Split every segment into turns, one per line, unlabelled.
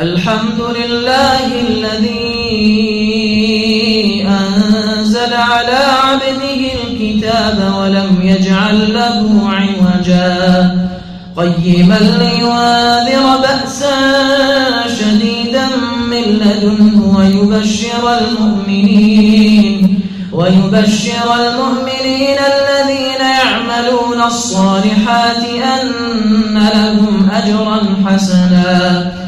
الحمد لله الذي أنزل على عبده الكتاب ولم يجعل له عوجا. قيما ليواذر بأسا شديدا من لدنه ويبشر المؤمنين ويبشر المؤمنين الذين يعملون الصالحات أن لهم أجرا حسنا.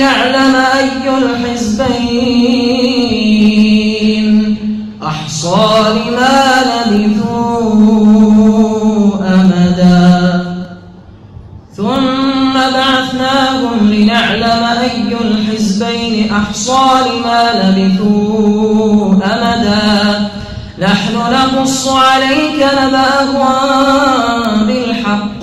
لنعلم أي الحزبين. أحصى لما لبثوا أمدا. ثم بعثناهم لنعلم أي الحزبين. أحصى لما لبثوا أمدا. نحن نقص عليك نبأهم بالحق.